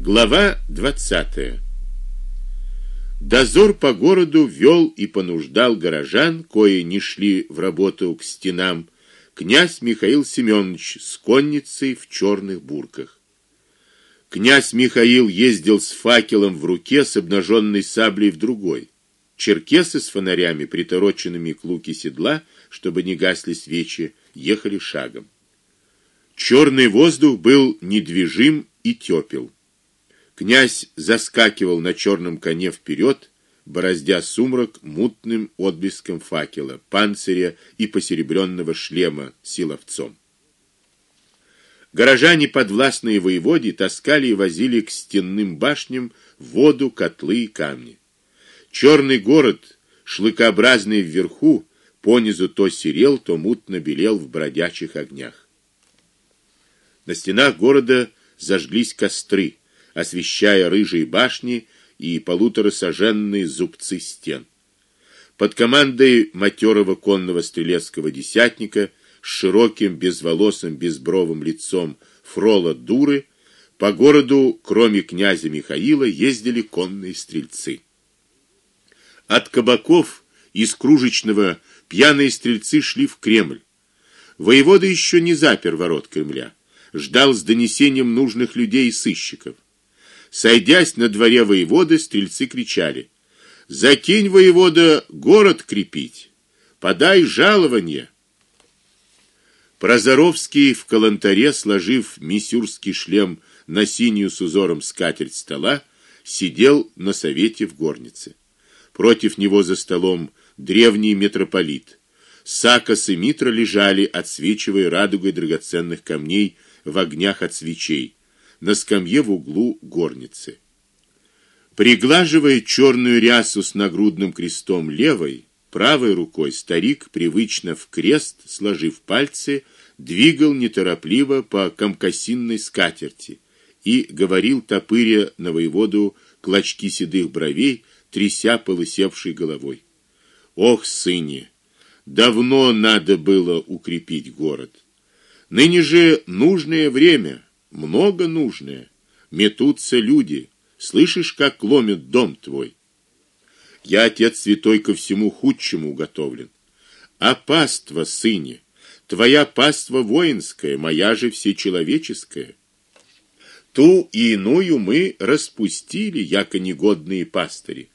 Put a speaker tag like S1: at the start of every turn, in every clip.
S1: Глава 20. Дозор по городу вел и понуждал горожан, кои не шли в работу к стенам, князь Михаил Семенович с конницей в черных бурках. Князь Михаил ездил с факелом в руке, с обнаженной саблей в другой. Черкесы с фонарями, притороченными к луке седла, чтобы не гасли свечи, ехали шагом. Черный воздух был недвижим и тепел. Князь заскакивал на черном коне вперед, бороздя сумрак мутным отблеском факела, панциря и посеребренного шлема силовцом. Горожане подвластные воеводе таскали и возили к стенным башням воду, котлы и камни. Черный город, шлыкообразный вверху, понизу то серел, то мутно белел в бродячих огнях. На стенах города зажглись костры освещая рыжие башни и полуторасаженные зубцы стен. Под командой матерого конного стрелецкого десятника с широким безволосым безбровым лицом Фрола Дуры по городу, кроме князя Михаила, ездили конные стрельцы. От кабаков из кружечного пьяные стрельцы шли в Кремль. Воевода еще не запер ворот Кремля, ждал с донесением нужных людей и сыщиков. Сойдясь на дворе воеводы, стрельцы кричали: "Закинь воевода город крепить, подай жалование". Прозоровский в калантаре, сложив мисюрский шлем на синюю с узором скатерть стола, сидел на совете в горнице. Против него за столом древний митрополит. Сакос и митра лежали, отсвечивая радугой драгоценных камней в огнях от свечей на скамье в углу горницы. Приглаживая черную рясу с нагрудным крестом левой, правой рукой старик привычно в крест, сложив пальцы, двигал неторопливо по камкасинной скатерти и говорил топыря на воеводу клочки седых бровей, тряся полысевшей головой. Ох, сыне, давно надо было укрепить город. Ныне же нужное время много нужное. Метутся люди. Слышишь, как ломит дом твой? Я отец святой ко всему худшему уготовлен. А паства, сыне, твоя паства воинская, моя же всечеловеческая. Ту и иную мы распустили, яко негодные пастыри.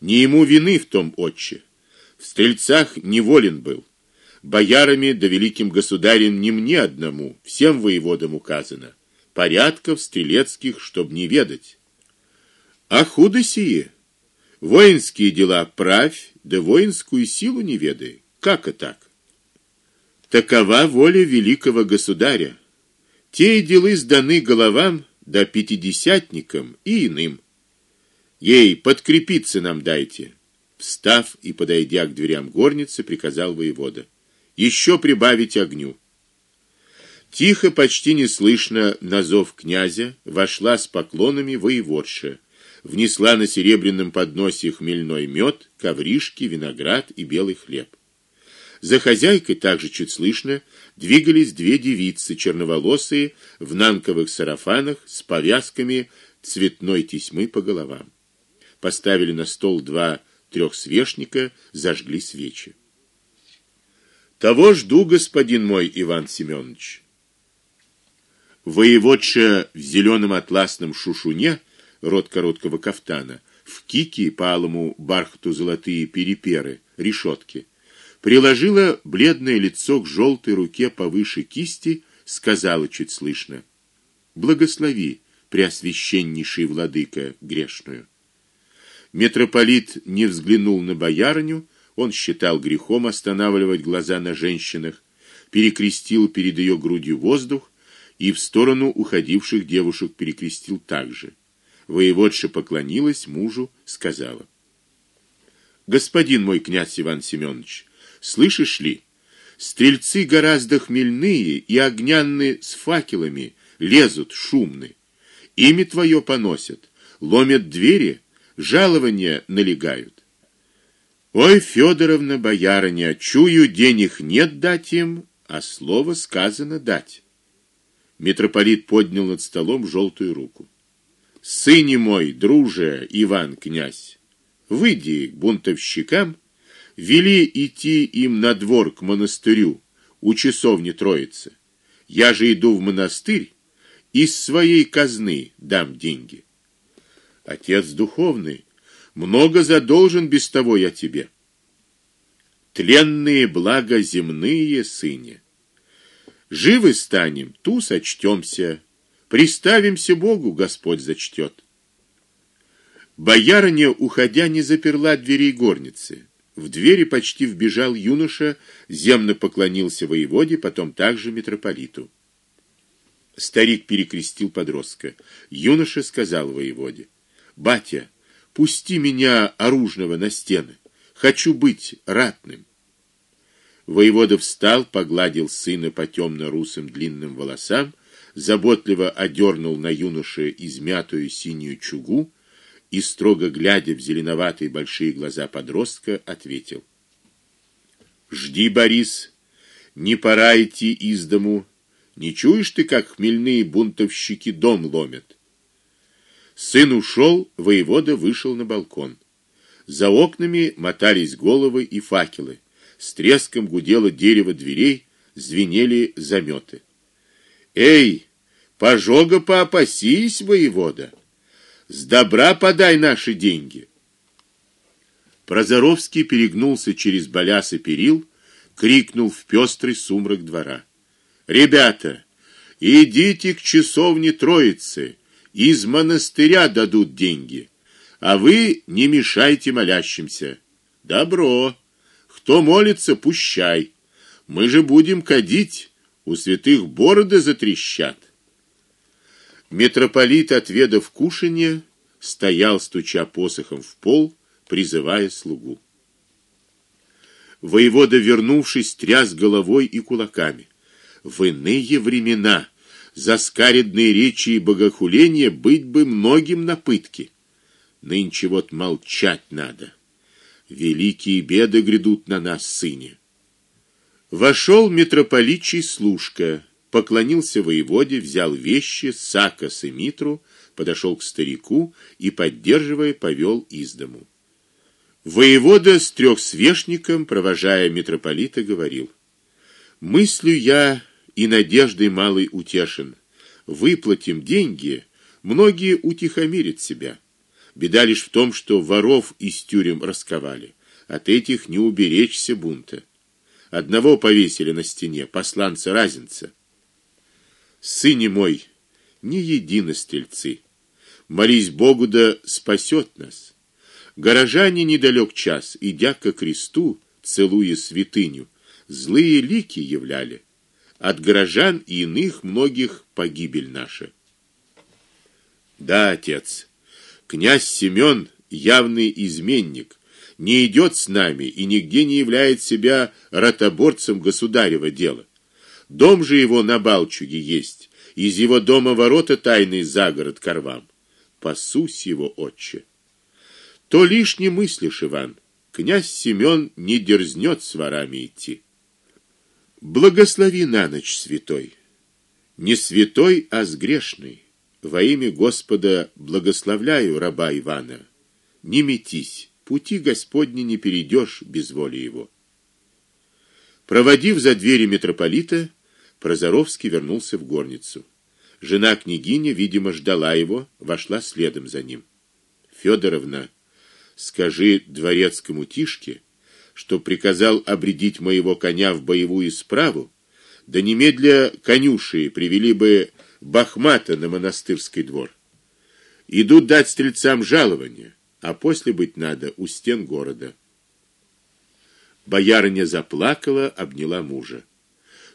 S1: Не ему вины в том, отче. В стрельцах неволен был боярами да великим государем не мне одному, всем воеводам указано. Порядков стрелецких, чтоб не ведать. А худо сие. Воинские дела правь, да воинскую силу не ведай. Как это так? Такова воля великого государя. Те дела сданы головам да пятидесятникам и иным. Ей подкрепиться нам дайте. Встав и подойдя к дверям горницы, приказал воевода: еще прибавить огню. Тихо, почти неслышно на зов князя вошла с поклонами воеводша, внесла на серебряном подносе хмельной мед, ковришки, виноград и белый хлеб. За хозяйкой также чуть слышно двигались две девицы черноволосые в нанковых сарафанах с повязками цветной тесьмы по головам. Поставили на стол два трехсвечника, зажгли свечи. Того жду, господин мой Иван Семенович. Воеводша в зеленом атласном шушуне, рот короткого кафтана, в кике по алому бархату золотые переперы, решетки, приложила бледное лицо к желтой руке повыше кисти, сказала чуть слышно: "Благослови, преосвященнейший владыка грешную". Митрополит не взглянул на боярыню, он считал грехом останавливать глаза на женщинах, перекрестил перед ее грудью воздух и в сторону уходивших девушек перекрестил также. Воеводша поклонилась мужу, сказала: Господин мой князь Иван Семенович, слышишь ли? Стрельцы гораздо хмельные и огнянные с факелами лезут шумны. Ими твое поносят, ломят двери, жалования налегают. Ой, Федоровна, боярыня, чую, денег нет дать им, а слово сказано дать. Митрополит поднял над столом желтую руку. Сыне мой, друже Иван князь, выйди к бунтовщикам, вели идти им на двор к монастырю у часовни Троицы. Я же иду в монастырь, из своей казны дам деньги. Отец духовный, много задолжен без того я тебе. Тленные блага земные, сыне. Живы станем, ту сочтёмся, приставимся Богу, Господь зачтет. Боярыня, уходя, не заперла дверей горницы. В двери почти вбежал юноша, земно поклонился воеводе, потом также митрополиту. Старик перекрестил подростка. Юноша сказал воеводе: "Батя, пусти меня оружного на стены. Хочу быть ратным". Воевода встал, погладил сына по темно русым длинным волосам, заботливо одернул на юноше измятую синюю чугу и строго глядя в зеленоватые большие глаза подростка, ответил: "Жди, Борис, не пора идти из дому. Не чуешь ты, как хмельные бунтовщики дом ломят?" Сын ушел, воевода вышел на балкон. За окнами мотались головы и факелы. С треском гудело дерево дверей, звенели заметы. Эй, пожога поопасись, воевода. С добра подай наши деньги. Прозоровский перегнулся через балясы перил, крикнул в пестрый сумрак двора: "Ребята, идите к часовне Троицы, из монастыря дадут деньги, а вы не мешайте молящимся". Добро. Кто молится, пущай. Мы же будем кадить, у святых бороды затрещат. Митрополит, отведав кушанье, стоял, стуча посохом в пол, призывая слугу. Воевода, вернувшись, тряс головой и кулаками. В иные времена за скаредные речи и богохуления быть бы многим на пытки. Нынче вот молчать надо. Великие беды грядут на нас, сыне. Вошел митрополичий служка поклонился воеводе, взял вещи, сакос и митру, подошел к старику и поддерживая повел из дому. Воевода с трехсвешником, провожая митрополита, говорил: "Мыслю я и надеждой малой утешен. Выплатим деньги, многие утихомирят себя. Беда лишь в том, что воров из тюрем расковали. От этих не уберечься бунта. Одного повесили на стене, посланца Разинца. Сыне мой, не едины стрельцы. Молись Богу да спасет нас. Горожане недалек час, идя ко кресту, целуя святыню, злые лики являли. От горожан и иных многих погибель наша. Да, отец. Князь Семен явный изменник, не идет с нами и нигде не являет себя ротоборцем государева дела. Дом же его на Балчуге есть. Из его дома ворота тайный за город Карвам. Пасусь его отче. То лишне мыслишь, Иван. Князь Семен не дерзнет с ворами идти. Благослови на ночь, святой. Не святой, а с грешной. Во имя Господа благословляю раба Ивана. Не метись, пути Господни не перейдешь без воли его. Проводив за двери митрополита, Прозоровский вернулся в горницу. Жена княгини, видимо, ждала его, вошла следом за ним. Федоровна, скажи дворецкому Тишке, что приказал обредить моего коня в боевую справу, да немедля конюши привели бы Бахмата на монастырский двор. Идут дать стрельцам жалование, а после быть надо у стен города. Боярыня заплакала, обняла мужа.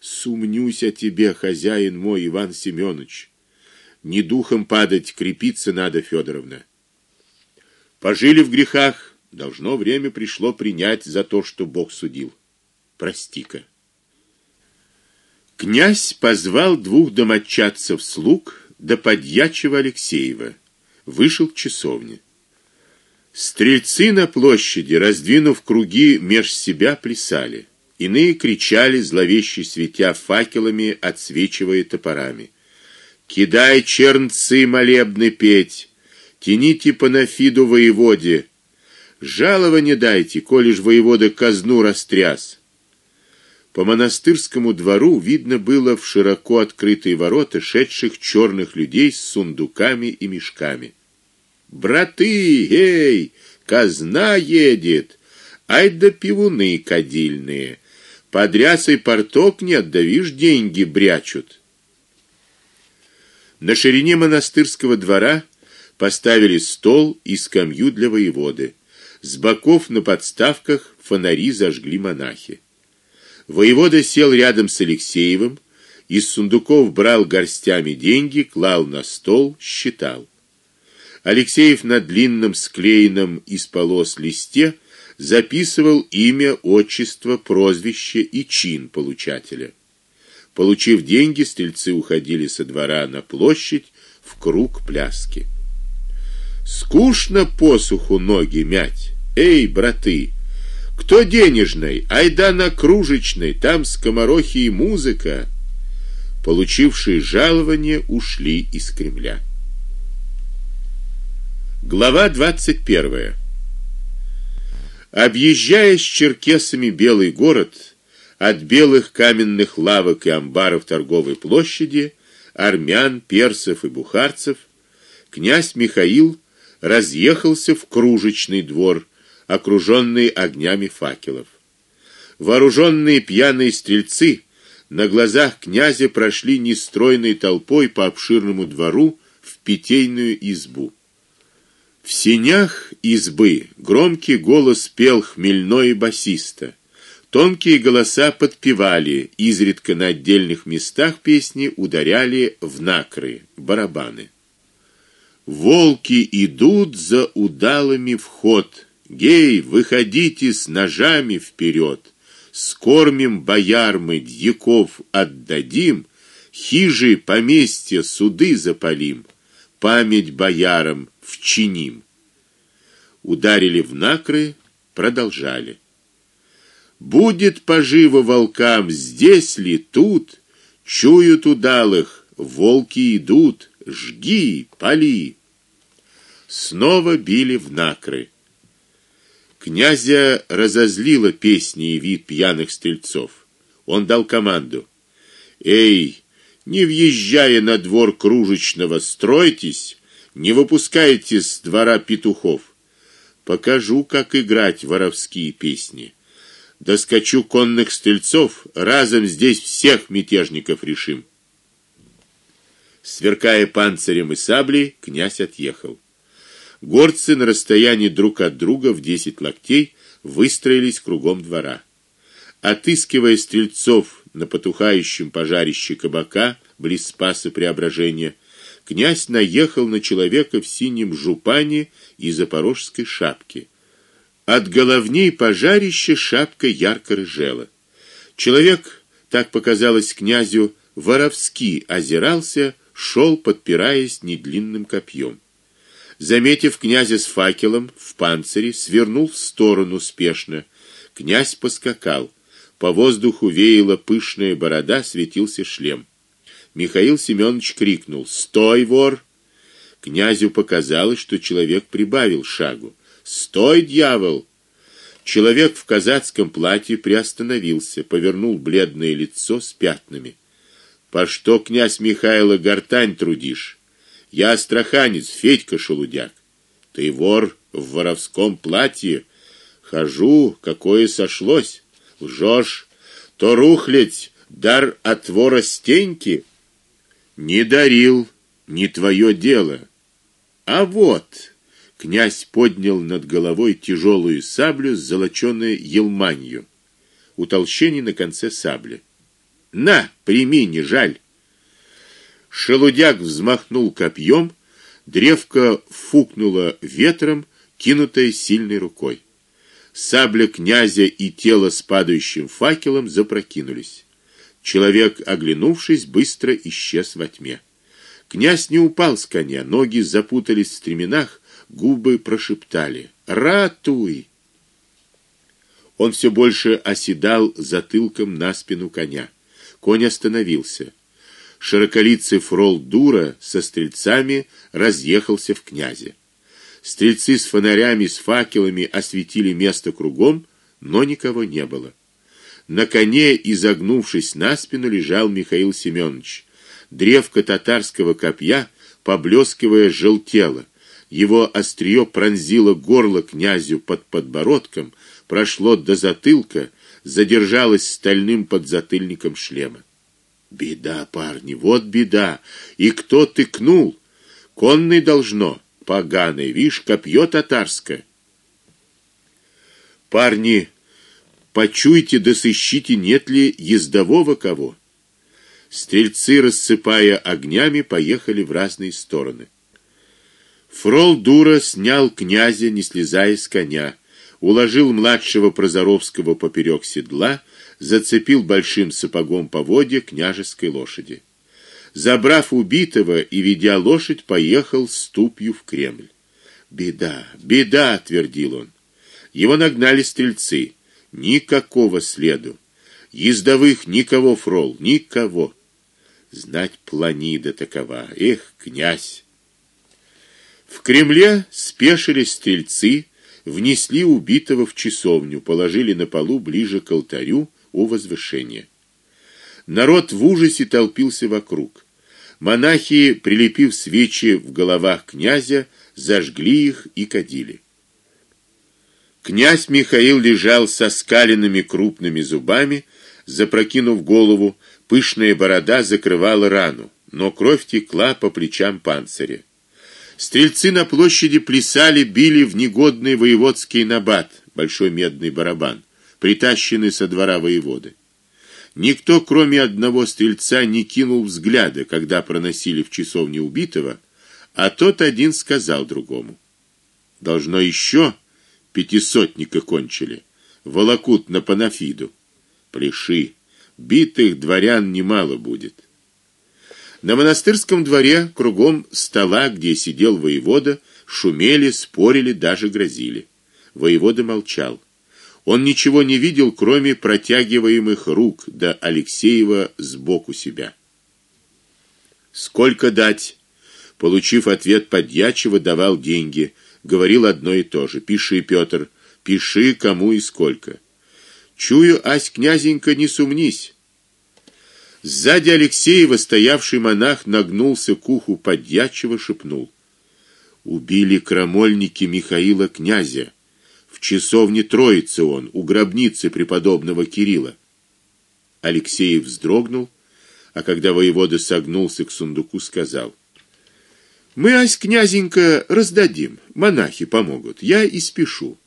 S1: Сумнюсь о тебе, хозяин мой Иван Семёныч. Не духом падать, крепиться надо, Федоровна. Пожили в грехах, должно время пришло принять за то, что Бог судил. Прости-ка. Князь позвал двух домочадцев слуг до подьячего Алексеева. Вышел к часовне. Стрельцы на площади, раздвинув круги меж себя, плясали. Иные кричали, зловеще светя факелами, отсвечивая топорами. Кидай чернцы молебны петь, Тяните панафиду воеводе. Жалование дайте, коли ж воевода казну растряс. По монастырскому двору видно было в широко открытые ворота шедших черных людей с сундуками и мешками. Браты, эй, казна едет. Ай да пивуны кадильные. Подрясай порток не отдавишь, деньги брячут. На ширине монастырского двора поставили стол и скамью для воеводы. С боков на подставках фонари зажгли монахи. Воевода сел рядом с Алексеевым, из сундуков брал горстями деньги, клал на стол, считал. Алексеев на длинном склеенном из полос листе записывал имя, отчество, прозвище и чин получателя. Получив деньги, стрельцы уходили со двора на площадь в круг пляски. Скучно посуху ноги мять. Эй, браты, кто денежный, айда на кружечной, там скоморохи и музыка. Получившие жалование ушли из Кремля. Глава двадцать первая. Объезжая с черкесами Белый город, от белых каменных лавок и амбаров торговой площади, армян, персов и бухарцев, князь Михаил разъехался в кружечный двор, окруженный огнями факелов. Вооруженные пьяные стрельцы на глазах князя прошли нестройной толпой по обширному двору в питейную избу. В сенях избы громкий голос пел хмельной басиста. Тонкие голоса подпевали, изредка на отдельных местах песни ударяли в накры, барабаны. Волки идут за удалами в ход. Гей, выходите с ножами вперед. Скормим бояр мы дьяков отдадим, хижи поместья суды запалим, память боярам вчиним. Ударили в накры, продолжали. Будет поживо волкам здесь ли тут, чуют удалых, волки идут, жги, пали. Снова били в накры. Князя разозлила песни и вид пьяных стрельцов. Он дал команду: "Эй, не въезжая на двор кружечного, стройтесь, не выпускайте с двора петухов. Покажу, как играть воровские песни" доскочу конных стрельцов, разом здесь всех мятежников решим. Сверкая панцирем и саблей, князь отъехал. Горцы на расстоянии друг от друга в десять локтей выстроились кругом двора. Отыскивая стрельцов на потухающем пожарище кабака близ Спаса Преображения, князь наехал на человека в синем жупане и запорожской шапке от головней пожарища шапка ярко рыжела. Человек, так показалось князю, воровски озирался, шел, подпираясь недлинным копьем. Заметив князя с факелом в панцире, свернул в сторону спешно. Князь поскакал. По воздуху веяла пышная борода, светился шлем. Михаил Семенович крикнул: "Стой, вор!" Князю показалось, что человек прибавил шагу. Стой, дьявол! Человек в казацком платье приостановился, повернул бледное лицо с пятнами. По что князь Михаила гортань трудишь? Я астраханец, Федька Шелудяк. Ты вор в воровском платье. Хожу, какое сошлось. Лжешь, то рухлядь, дар от вора стеньки. Не дарил, не твое дело. А вот Князь поднял над головой тяжелую саблю с золочёной елманью. Утолщение на конце сабли. На, прими, не жаль. Шелудяк взмахнул копьем, древко фукнуло ветром, кинутое сильной рукой. Сабля князя и тело с падающим факелом запрокинулись. Человек, оглянувшись, быстро исчез во тьме. Князь не упал с коня, ноги запутались в стременах, губы прошептали: "Ратуй!" Он все больше оседал затылком на спину коня. Конь остановился. Широколицый фрол Дура со стрельцами разъехался в князе. Стрельцы с фонарями, с факелами осветили место кругом, но никого не было. На коне, изогнувшись на спину, лежал Михаил Семенович. Древко татарского копья, поблескивая, желтело. Его острие пронзило горло князю под подбородком, прошло до затылка, задержалось стальным подзатыльником шлема. Беда, парни, вот беда. И кто тыкнул? Конный должно поганый, вишь, копье татарское. Парни, почуйте да сыщите, нет ли ездового кого. Стрельцы, рассыпая огнями, поехали в разные стороны. Фрол дура снял князя, не слезая с коня, уложил младшего Прозоровского поперек седла, зацепил большим сапогом поводья княжеской лошади. Забрав убитого и ведя лошадь, поехал ступью в Кремль. Беда, беда, твердил он. Его нагнали стрельцы. Никакого следу. Ездовых никого, фрол, никого. Знать планида такова. Эх, князь. В Кремле спешились стрельцы, внесли убитого в часовню, положили на полу ближе к алтарю у возвышения. Народ в ужасе толпился вокруг. Монахи, прилепив свечи в головах князя, зажгли их и кадили. Князь Михаил лежал со скаленными крупными зубами, запрокинув голову, пышная борода закрывала рану, но кровь текла по плечам панциря. Стрельцы на площади плясали, били в негодный воеводский набат, большой медный барабан, притащенный со двора воеводы. Никто, кроме одного стрельца, не кинул взгляда, когда проносили в часовню убитого, а тот один сказал другому: "Должно еще пятисотника кончили, волокут на панафиду. Пляши, битых дворян немало будет". На монастырском дворе, кругом стола, где сидел воевода, шумели, спорили, даже грозили. Воевода молчал. Он ничего не видел, кроме протягиваемых рук до Алексеева сбоку себя. Сколько дать? Получив ответ подьячего, давал деньги, говорил одно и то же: "Пиши, Петр, пиши, кому и сколько". Чую, ась князенька, не сумнись. Сзади Алексеева стоявший монах нагнулся к уху подьячего, шепнул: "Убили крамольники Михаила князя. В часовне Троицы он, у гробницы преподобного Кирилла. Алексей вздрогнул, а когда воевода согнулся к сундуку, сказал: "Мы ась князенька раздадим, монахи помогут. Я и спешу.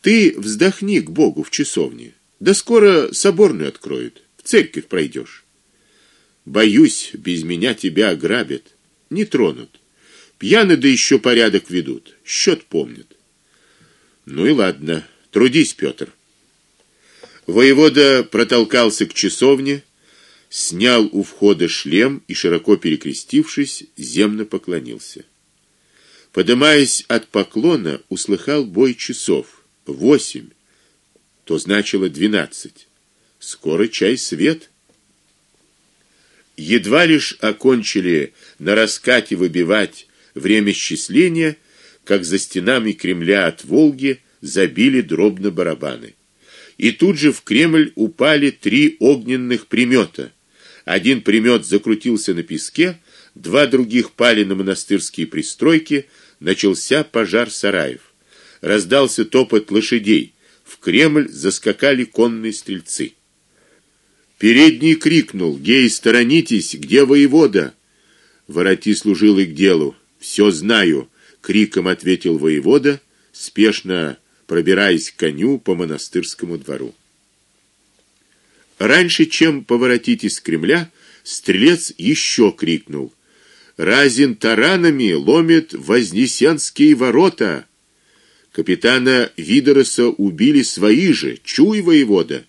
S1: Ты вздохни к Богу в часовне. Да скоро соборную откроют. В церковь пройдешь. Боюсь, без меня тебя ограбят, не тронут. Пьяны да еще порядок ведут, счет помнят. Ну и ладно, трудись, Петр. Воевода протолкался к часовне, снял у входа шлем и широко перекрестившись, земно поклонился. Подымаясь от поклона, услыхал бой часов. Восемь. То значило двенадцать. Скоро чай свет. Едва лишь окончили на раскате выбивать время счисления, как за стенами Кремля от Волги забили дробно барабаны. И тут же в Кремль упали три огненных примета. Один примет закрутился на песке, два других пали на монастырские пристройки, начался пожар сараев. Раздался топот лошадей. В Кремль заскакали конные стрельцы. Передний крикнул: "Гей, сторонитесь, где воевода?" Вороти служилый к делу. Все знаю криком ответил воевода, спешно пробираясь к коню по монастырскому двору. Раньше, чем поворотить из Кремля, стрелец еще крикнул: "Разин таранами ломит Вознесенские ворота!" Капитана Видороса убили свои же, чуй воевода.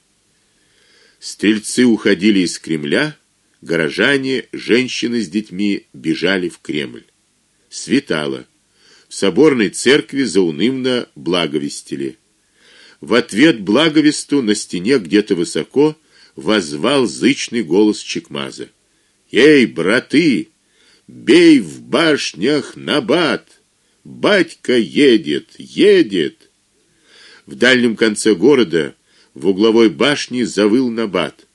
S1: Стрельцы уходили из Кремля, горожане, женщины с детьми бежали в Кремль. Светало соборной церкви заунывно благовестили. В ответ благовесту на стене где-то высоко возвал зычный голос Чекмаза: "Эй, браты, бей в башнях набат! Батька едет, едет. В дальнем конце города, в угловой башне завыл набат.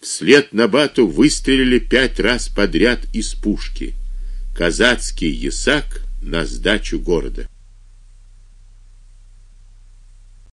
S1: Вслед набату выстрелили пять раз подряд из пушки. Казацкий ясак на сдачу города.